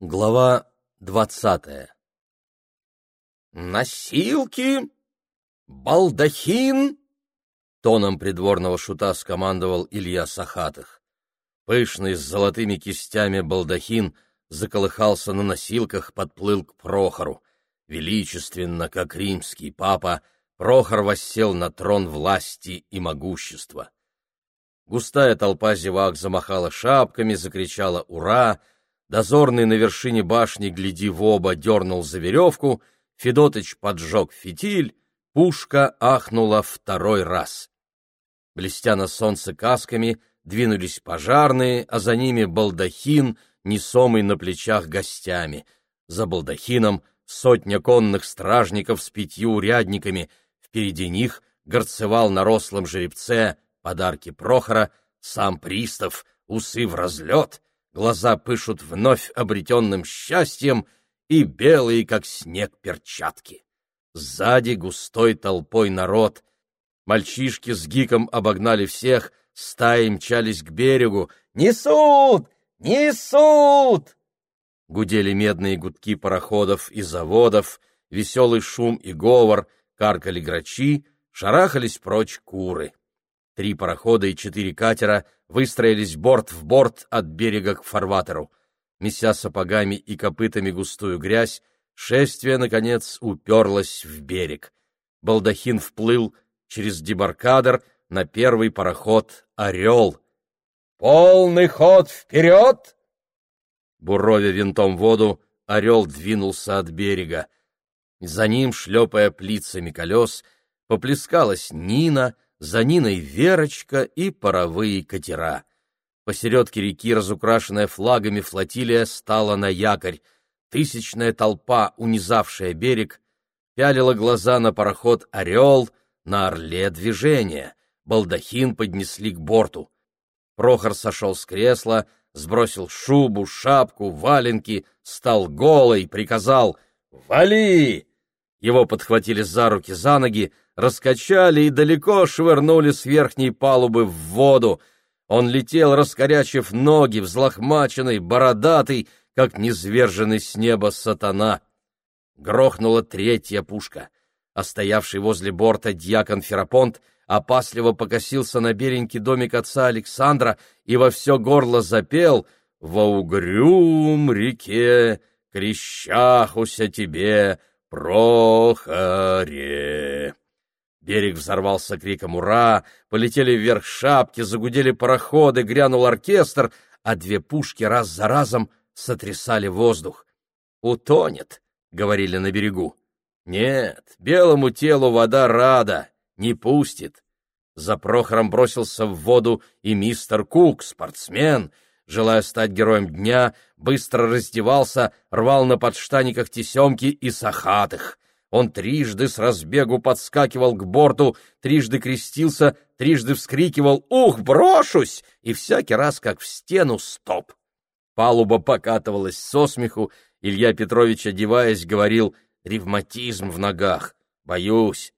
Глава двадцатая «Носилки! Балдахин!» Тоном придворного шута скомандовал Илья Сахатых. Пышный с золотыми кистями балдахин заколыхался на носилках, подплыл к Прохору. Величественно, как римский папа, Прохор воссел на трон власти и могущества. Густая толпа зевак замахала шапками, закричала «Ура!», Дозорный на вершине башни, гляди в оба, дернул за веревку, Федотыч поджег фитиль, пушка ахнула второй раз. Блестя на солнце касками, двинулись пожарные, а за ними балдахин, несомый на плечах гостями. За балдахином сотня конных стражников с пятью урядниками, впереди них горцевал на рослом жеребце подарки Прохора, сам пристав, усы в разлет, глаза пышут вновь обретенным счастьем и белые, как снег, перчатки. Сзади густой толпой народ. Мальчишки с гиком обогнали всех, стаи мчались к берегу. «Несут! Несут!» Гудели медные гудки пароходов и заводов, веселый шум и говор, каркали грачи, шарахались прочь куры. Три парохода и четыре катера выстроились борт в борт от берега к фарватеру. Меся сапогами и копытами густую грязь, шествие, наконец, уперлось в берег. Балдахин вплыл через дебаркадер на первый пароход «Орел». «Полный ход вперед!» Буровя винтом воду, «Орел» двинулся от берега. За ним, шлепая плицами колес, поплескалась Нина — за Ниной Верочка и паровые катера. Посередке реки, разукрашенная флагами, флотилия стала на якорь. Тысячная толпа, унизавшая берег, пялила глаза на пароход «Орел», на «Орле» движение. Балдахин поднесли к борту. Прохор сошел с кресла, сбросил шубу, шапку, валенки, стал голый, приказал «Вали!». Его подхватили за руки, за ноги, раскачали и далеко швырнули с верхней палубы в воду. Он летел, раскорячив ноги, взлохмаченный, бородатый, как низверженный с неба сатана. Грохнула третья пушка. А стоявший возле борта дьякон Ферапонт опасливо покосился на беленький домик отца Александра и во все горло запел «Во угрюм реке крещахуся тебе, Прохоре!» Берег взорвался криком «Ура!», полетели вверх шапки, загудели пароходы, грянул оркестр, а две пушки раз за разом сотрясали воздух. «Утонет», — говорили на берегу. «Нет, белому телу вода рада, не пустит». За Прохором бросился в воду и мистер Кук, спортсмен, желая стать героем дня, быстро раздевался, рвал на подштаниках тесемки и сахатых. Он трижды с разбегу подскакивал к борту, трижды крестился, трижды вскрикивал «Ух, брошусь!» и всякий раз, как в стену, стоп. Палуба покатывалась со смеху, Илья Петрович, одеваясь, говорил «Ревматизм в ногах, боюсь».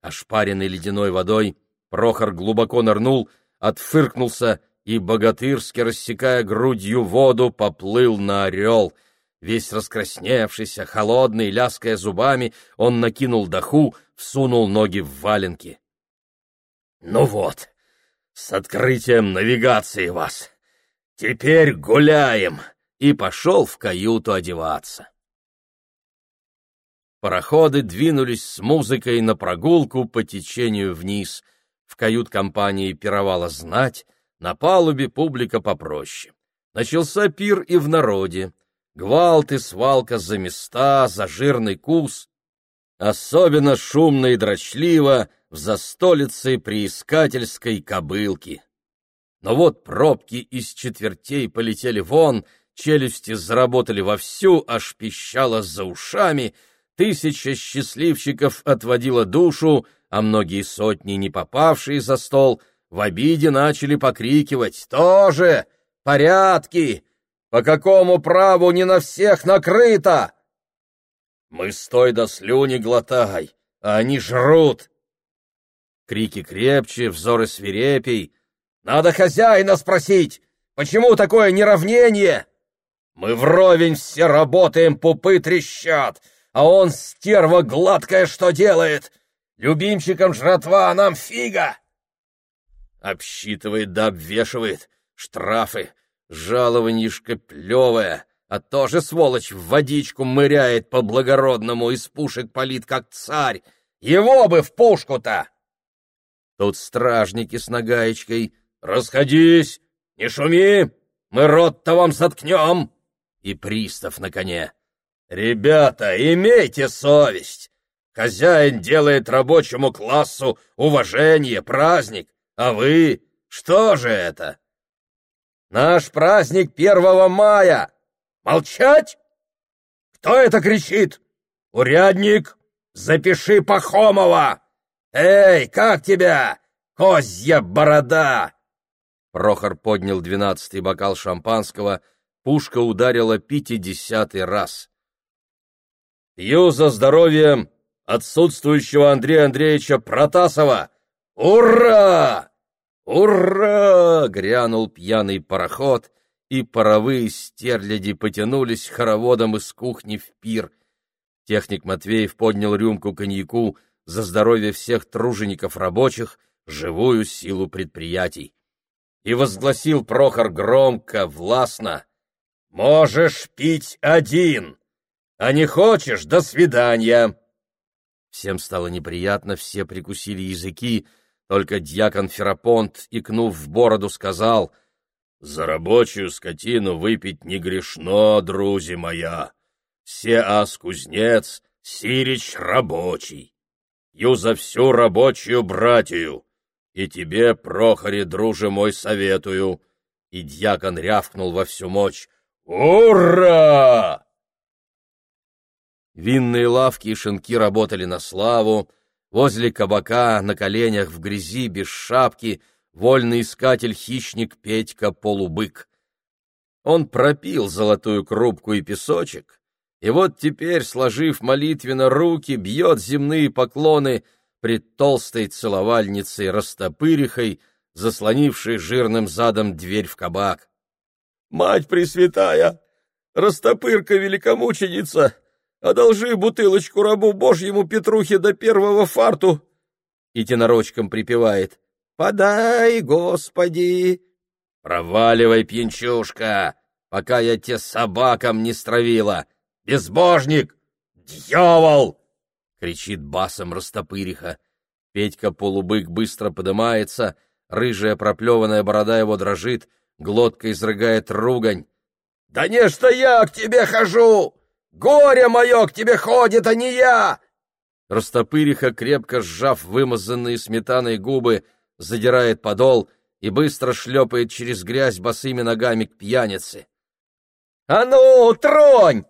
Ошпаренный ледяной водой, Прохор глубоко нырнул, отфыркнулся и, богатырски рассекая грудью воду, поплыл на орел — Весь раскрасневшийся, холодный, ляская зубами, он накинул доху, всунул ноги в валенки. — Ну вот, с открытием навигации вас! Теперь гуляем! И пошел в каюту одеваться. Пароходы двинулись с музыкой на прогулку по течению вниз. В кают-компании пировала знать, на палубе публика попроще. Начался пир и в народе гвалт и свалка за места, за жирный кус. Особенно шумно и дрочливо в застолице приискательской кобылки. Но вот пробки из четвертей полетели вон, челюсти заработали вовсю, аж пищало за ушами, тысяча счастливчиков отводила душу, а многие сотни, не попавшие за стол, в обиде начали покрикивать «Тоже! Порядки! По какому праву не на всех накрыто? Мы стой до слюни глотай, а они жрут. Крики крепче, взоры свирепей. Надо хозяина спросить, почему такое неравнение? Мы вровень все работаем, пупы трещат, а он, стерва гладкая, что делает? Любимчикам жратва, а нам фига!» Обсчитывает да обвешивает, штрафы, жалованишко плевое, а тоже, сволочь, в водичку мыряет по-благородному, из пушек палит, как царь. Его бы в пушку-то! Тут стражники с нагаечкой. «Расходись! Не шуми! Мы рот-то вам соткнем!» И пристав на коне. «Ребята, имейте совесть! Хозяин делает рабочему классу уважение, праздник, а вы... Что же это?» «Наш праздник первого мая! Молчать! Кто это кричит? Урядник, запиши Пахомова! Эй, как тебя? Козья борода!» Прохор поднял двенадцатый бокал шампанского, пушка ударила пятидесятый раз. «Пью за здоровье отсутствующего Андрея Андреевича Протасова! Ура! Ура!» — грянул пьяный пароход — и паровые стерляди потянулись хороводом из кухни в пир. Техник Матвеев поднял рюмку коньяку за здоровье всех тружеников рабочих, живую силу предприятий. И возгласил Прохор громко, властно, «Можешь пить один, а не хочешь — до свидания!» Всем стало неприятно, все прикусили языки, только дьякон Ферапонт, икнув в бороду, сказал — за рабочую скотину выпить не грешно, друзи моя. Се ас кузнец, сирич рабочий. Ю за всю рабочую братью. И тебе, Прохоре, друже мой, советую. И дьякон рявкнул во всю мощь. Ура! Винные лавки и шинки работали на славу. Возле кабака, на коленях, в грязи, без шапки — вольный искатель-хищник Петька Полубык. Он пропил золотую крупку и песочек, и вот теперь, сложив молитвенно руки, бьет земные поклоны пред толстой целовальницей растопырихой, заслонившей жирным задом дверь в кабак. «Мать Пресвятая! Растопырка великомученица! Одолжи бутылочку рабу Божьему Петрухе до первого фарту!» И тенорочком припевает. Подай, Господи! Проваливай, пьянчушка, пока я те собакам не стравила! Безбожник! Дьявол! кричит басом растопыриха. Петька полубык быстро подымается, рыжая проплеванная борода его дрожит, глотка изрыгает ругань. «Да не что я к тебе хожу! Горе мое к тебе ходит, а не я!» Растопыриха, крепко сжав вымазанные сметаной губы, задирает подол и быстро шлепает через грязь босыми ногами к пьянице. «А ну, тронь!»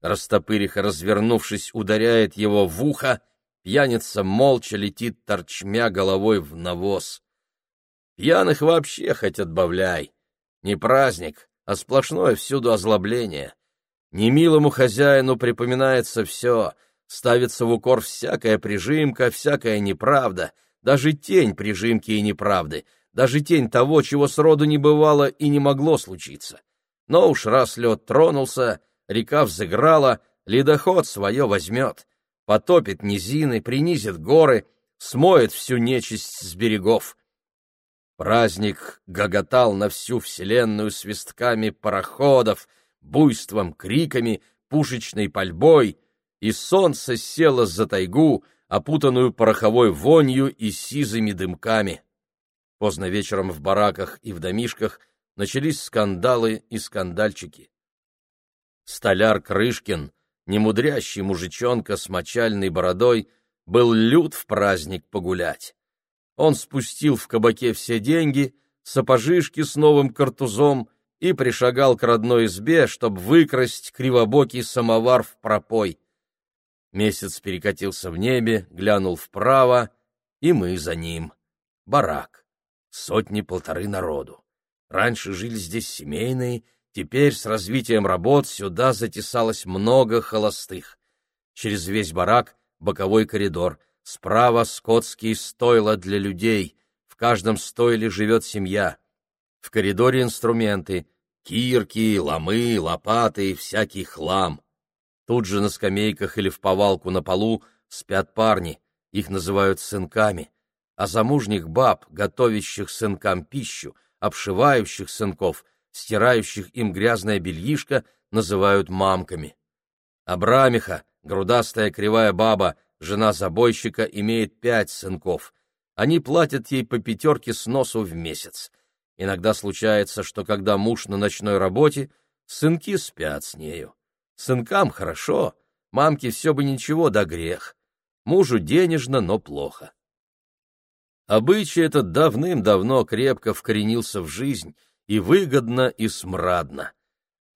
Растопыриха, развернувшись, ударяет его в ухо, пьяница молча летит торчмя головой в навоз. Пьяных вообще хоть отбавляй. Не праздник, а сплошное всюду озлобление. Немилому хозяину припоминается все, ставится в укор всякая прижимка, всякая неправда — даже тень прижимки и неправды, даже тень того, чего сроду не бывало и не могло случиться. Но уж раз лед тронулся, река взыграла, ледоход свое возьмет, потопит низины, принизит горы, смоет всю нечисть с берегов. Праздник гоготал на всю вселенную свистками пароходов, буйством, криками, пушечной пальбой, и солнце село за тайгу, опутанную пороховой вонью и сизыми дымками. Поздно вечером в бараках и в домишках начались скандалы и скандальчики. Столяр Крышкин, немудрящий мужичонка с мочальной бородой, был лют в праздник погулять. Он спустил в кабаке все деньги, сапожишки с новым картузом и пришагал к родной избе, чтобы выкрасть кривобокий самовар в пропой. Месяц перекатился в небе, глянул вправо, и мы за ним. Барак. Сотни-полторы народу. Раньше жили здесь семейные, теперь с развитием работ сюда затесалось много холостых. Через весь барак боковой коридор, справа скотские стойла для людей, в каждом стойле живет семья. В коридоре инструменты, кирки, ломы, лопаты и всякий хлам. Тут же на скамейках или в повалку на полу спят парни, их называют сынками, а замужних баб, готовящих сынкам пищу, обшивающих сынков, стирающих им грязное бельишко, называют мамками. Абрамиха, грудастая кривая баба, жена забойщика, имеет пять сынков. Они платят ей по пятерке с носу в месяц. Иногда случается, что когда муж на ночной работе, сынки спят с нею. Сынкам хорошо, мамке все бы ничего да грех. Мужу денежно, но плохо. Обычай этот давным-давно крепко вкоренился в жизнь, и выгодно, и смрадно.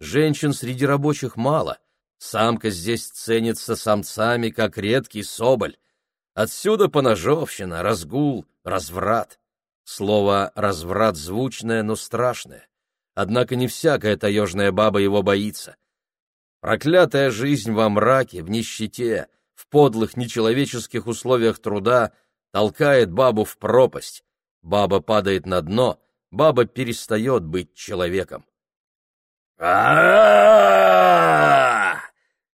Женщин среди рабочих мало, самка здесь ценится самцами, как редкий соболь. Отсюда поножовщина, разгул, разврат. Слово «разврат» звучное, но страшное. Однако не всякая таежная баба его боится. Проклятая жизнь во мраке, в нищете, в подлых нечеловеческих условиях труда толкает бабу в пропасть. Баба падает на дно, баба перестает быть человеком. а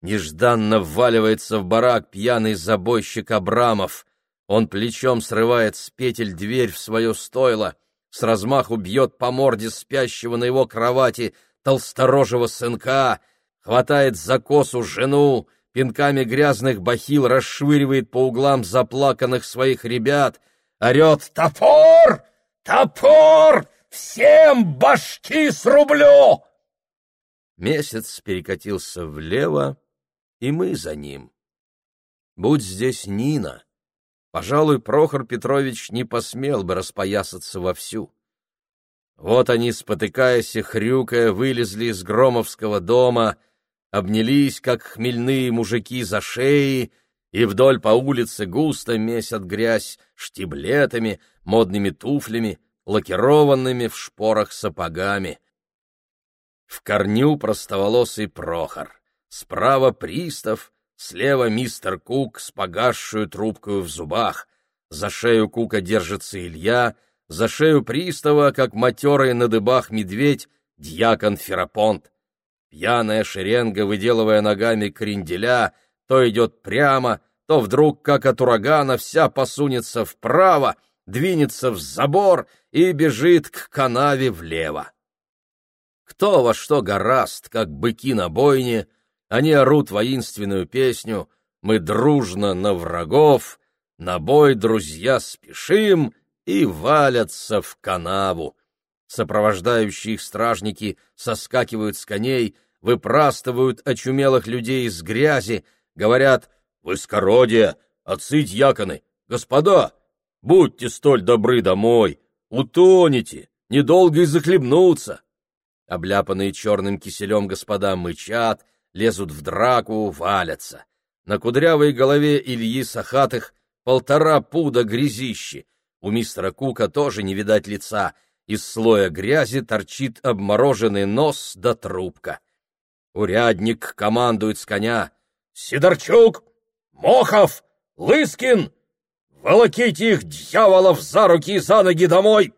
Нежданно вваливается в барак пьяный забойщик Абрамов. Он плечом срывает с петель дверь в свое стойло, с размаху бьет по морде спящего на его кровати толсторожего сынка, хватает за косу жену, пинками грязных бахил расшвыривает по углам заплаканных своих ребят, орет «Топор! Топор! Всем башки срублю!» Месяц перекатился влево, и мы за ним. Будь здесь Нина, пожалуй, Прохор Петрович не посмел бы распоясаться вовсю. Вот они, спотыкаясь и хрюкая, вылезли из Громовского дома — обнялись, как хмельные мужики за шеи, и вдоль по улице густо месят грязь штиблетами, модными туфлями, лакированными в шпорах сапогами. В корню простоволосый Прохор, справа пристав, слева мистер Кук с погасшую трубкой в зубах, за шею Кука держится Илья, за шею пристава, как матерый на дыбах медведь, дьякон Ферапонт. Пьяная шеренга, выделывая ногами кренделя, то идет прямо, то вдруг, как от урагана, вся посунется вправо, двинется в забор и бежит к канаве влево. Кто во что гораст, как быки на бойне, они орут воинственную песню «Мы дружно на врагов», «На бой, друзья, спешим» и валятся в канаву. Сопровождающие их стражники соскакивают с коней, выпрастывают очумелых людей из грязи, говорят «Выскородие! Отцы дьяконы! Господа! Будьте столь добры домой! Утонете! Недолго и захлебнуться!» Обляпанные черным киселем господа мычат, лезут в драку, валятся. На кудрявой голове Ильи Сахатых полтора пуда грязищи. У мистера Кука тоже не видать лица — из слоя грязи торчит обмороженный нос да трубка. Урядник командует с коня. «Сидорчук! Мохов! Лыскин! Волоките их, дьяволов, за руки и за ноги домой!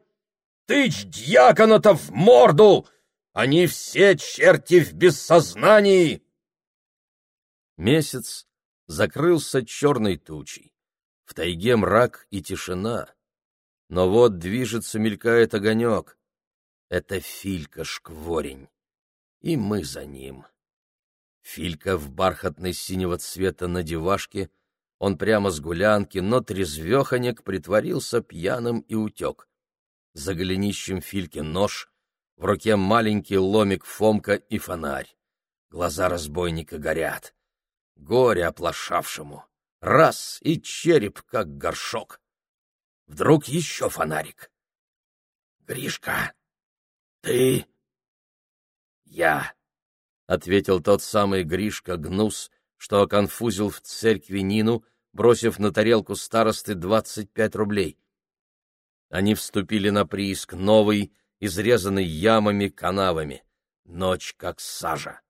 Тычь дьякона-то в морду! Они все черти в бессознании!» Месяц закрылся черной тучей. В тайге мрак и тишина. Но вот движется, мелькает огонек. Это Филька Шкворень. И мы за ним. Филька в бархатной синего цвета надевашке, он прямо с гулянки, но трезвеханек притворился пьяным и утек. За голенищем Фильки нож, в руке маленький ломик Фомка и фонарь. Глаза разбойника горят. Горе оплошавшему. Раз — и череп, как горшок. Вдруг еще фонарик. «Гришка, ты...» «Я», — ответил тот самый Гришка Гнус, что оконфузил в церкви Нину, бросив на тарелку старосты двадцать пять рублей. Они вступили на прииск новый, изрезанный ямами, канавами. Ночь как сажа.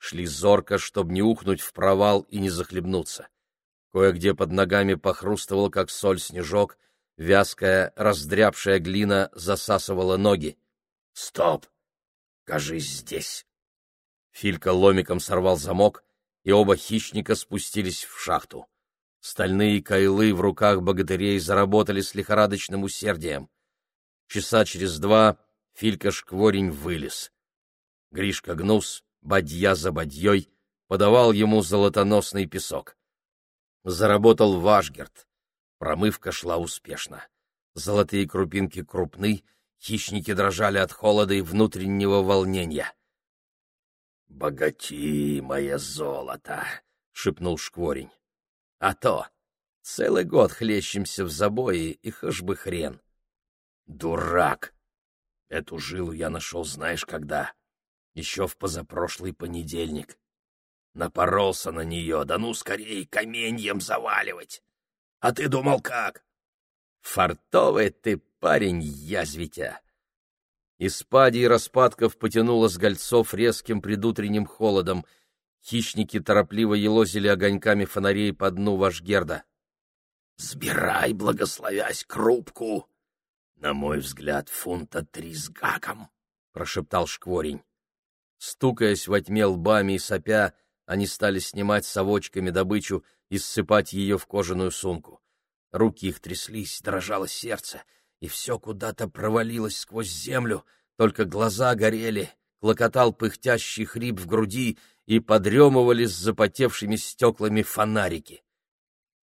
Шли зорко, чтобы не ухнуть в провал и не захлебнуться. Кое-где под ногами похрустывал, как соль, снежок — Вязкая, раздрябшая глина засасывала ноги. «Стоп! Кажись, здесь. Филька ломиком сорвал замок, и оба хищника спустились в шахту. Стальные кайлы в руках богатырей заработали с лихорадочным усердием. Часа через два Филька Шкворень вылез. Гришка Гнус, бадья за бадьей, подавал ему золотоносный песок. Заработал Вашгерт. Промывка шла успешно. Золотые крупинки крупны, хищники дрожали от холода и внутреннего волнения. «Богати, мое золото!» — шепнул Шкворень. «А то! Целый год хлещемся в забое, и хошь бы хрен!» «Дурак! Эту жилу я нашел знаешь когда? Еще в позапрошлый понедельник. Напоролся на нее, да ну скорее каменьем заваливать! А ты думал как?» «Фартовый ты парень, язвитя!» Из пади и распадков потянуло с гольцов резким предутренним холодом. Хищники торопливо елозили огоньками фонарей по дну Вашгерда. «Сбирай, благословясь, крупку!» «На мой взгляд, фунта три с гаком», — прошептал Шкворень. Стукаясь во тьме лбами и сопя, они стали снимать совочками добычу и ссыпать ее в кожаную сумку. Руки их тряслись, дрожало сердце — и все куда-то провалилось сквозь землю, только глаза горели, клокотал пыхтящий хрип в груди и подремывали с запотевшими стеклами фонарики.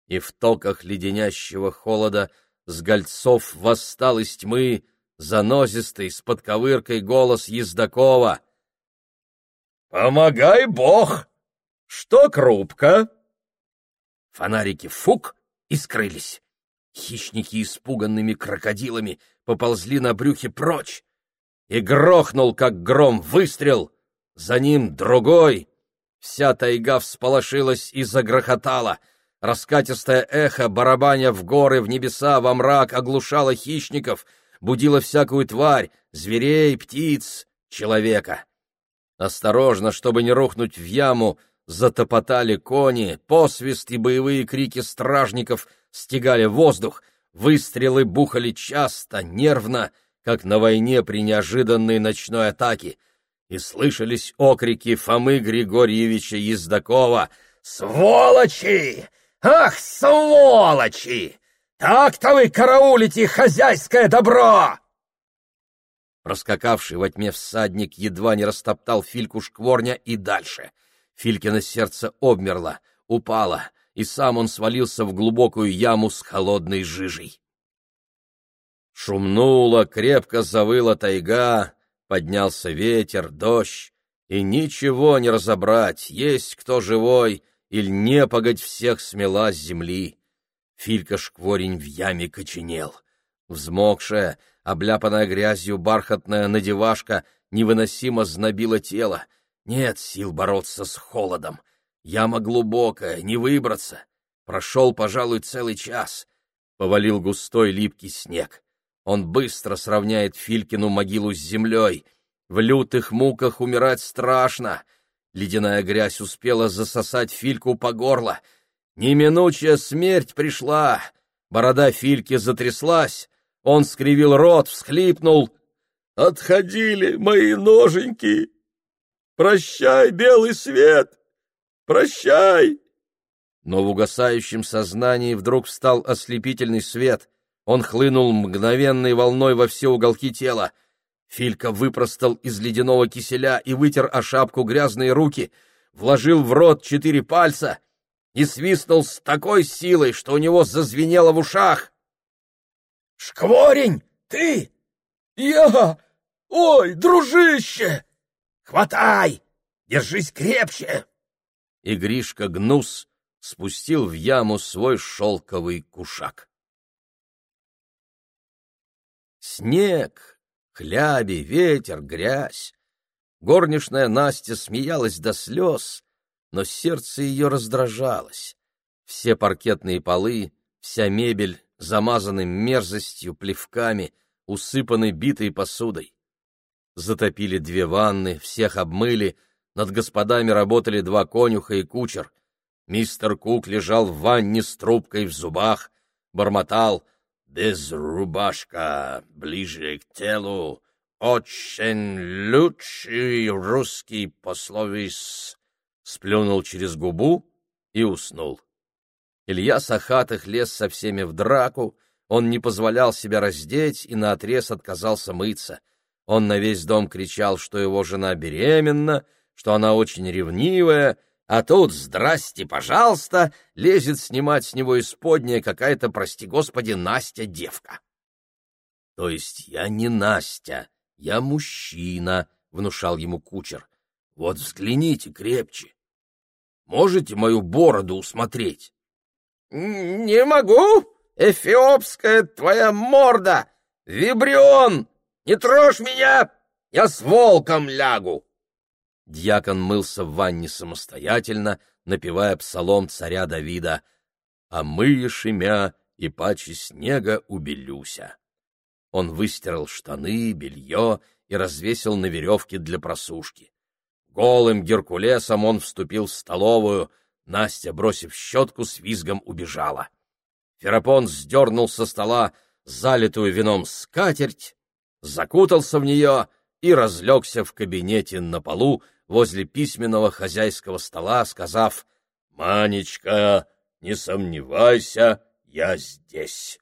И в токах леденящего холода с гольцов восстал из тьмы занозистый с подковыркой голос Ездакова. «Помогай, Бог! Что крупка?» Фонарики фук и скрылись. Хищники испуганными крокодилами поползли на брюхе прочь. И грохнул, как гром, выстрел. За ним другой. Вся тайга всполошилась и загрохотала. Раскатистое эхо, барабаня в горы, в небеса, во мрак, оглушало хищников, будило всякую тварь, зверей, птиц, человека. Осторожно, чтобы не рухнуть в яму, затопотали кони, посвист и боевые крики стражников — стегали воздух, выстрелы бухали часто, нервно, как на войне при неожиданной ночной атаке, и слышались окрики Фомы Григорьевича Ездакова «Сволочи! Ах, сволочи! Так-то вы караулите хозяйское добро!» Проскакавший во тьме всадник едва не растоптал Фильку шкворня и дальше. Филькино сердце обмерло, упало, и сам он свалился в глубокую яму с холодной жижей. Шумнула, крепко завыла тайга, поднялся ветер, дождь, и ничего не разобрать, есть кто живой, или не погодь всех смела с земли. Филька-шкворень в яме коченел. Взмокшая, обляпанная грязью бархатная надевашка невыносимо знобила тело. Нет сил бороться с холодом. Яма глубокая, не выбраться. Прошел, пожалуй, целый час. Повалил густой липкий снег. Он быстро сравняет Филькину могилу с землей. В лютых муках умирать страшно. Ледяная грязь успела засосать Фильку по горло. Неминучая смерть пришла. Борода Фильки затряслась. Он скривил рот, всхлипнул. «Отходили мои ноженьки! Прощай, белый свет!» Прощай!» Но в угасающем сознании вдруг встал ослепительный свет. Он хлынул мгновенной волной во все уголки тела. Филька выпростал из ледяного киселя и вытер о шапку грязные руки, вложил в рот четыре пальца и свистнул с такой силой, что у него зазвенело в ушах. «Шкворень, ты!» «Я! Ой, дружище!» «Хватай! Держись крепче!» и Гришка Гнус спустил в яму свой шелковый кушак. Снег, хляби, ветер, грязь. Горничная Настя смеялась до слез, но сердце ее раздражалось. Все паркетные полы, вся мебель замазаны мерзостью, плевками, усыпаны битой посудой. Затопили две ванны, всех обмыли, над господами работали два конюха и кучер. Мистер Кук лежал в ванне с трубкой в зубах, бормотал «Без рубашка, ближе к телу, очень лучший русский пословис, сплюнул через губу и уснул. Илья Сахатых лез со всеми в драку, он не позволял себя раздеть и наотрез отказался мыться. Он на весь дом кричал, что его жена беременна, что она очень ревнивая, а тут, здрасте, пожалуйста, лезет снимать с него исподнее какая-то, прости господи, Настя-девка. — То есть я не Настя, я мужчина, — внушал ему кучер. — Вот взгляните крепче. Можете мою бороду усмотреть? — Не могу, эфиопская твоя морда! Вибрион! Не трожь меня! Я с волком лягу! Дьякон мылся в ванне самостоятельно, напевая псалом царя Давида «А мы, шемя, и паче снега убелюся». Он выстирал штаны, белье и развесил на веревке для просушки. Голым Геркулесом он вступил в столовую, Настя, бросив щетку, с визгом убежала. Ферапон сдернул со стола залитую вином скатерть, закутался в нее и разлегся в кабинете на полу возле письменного хозяйского стола, сказав «Манечка, не сомневайся, я здесь».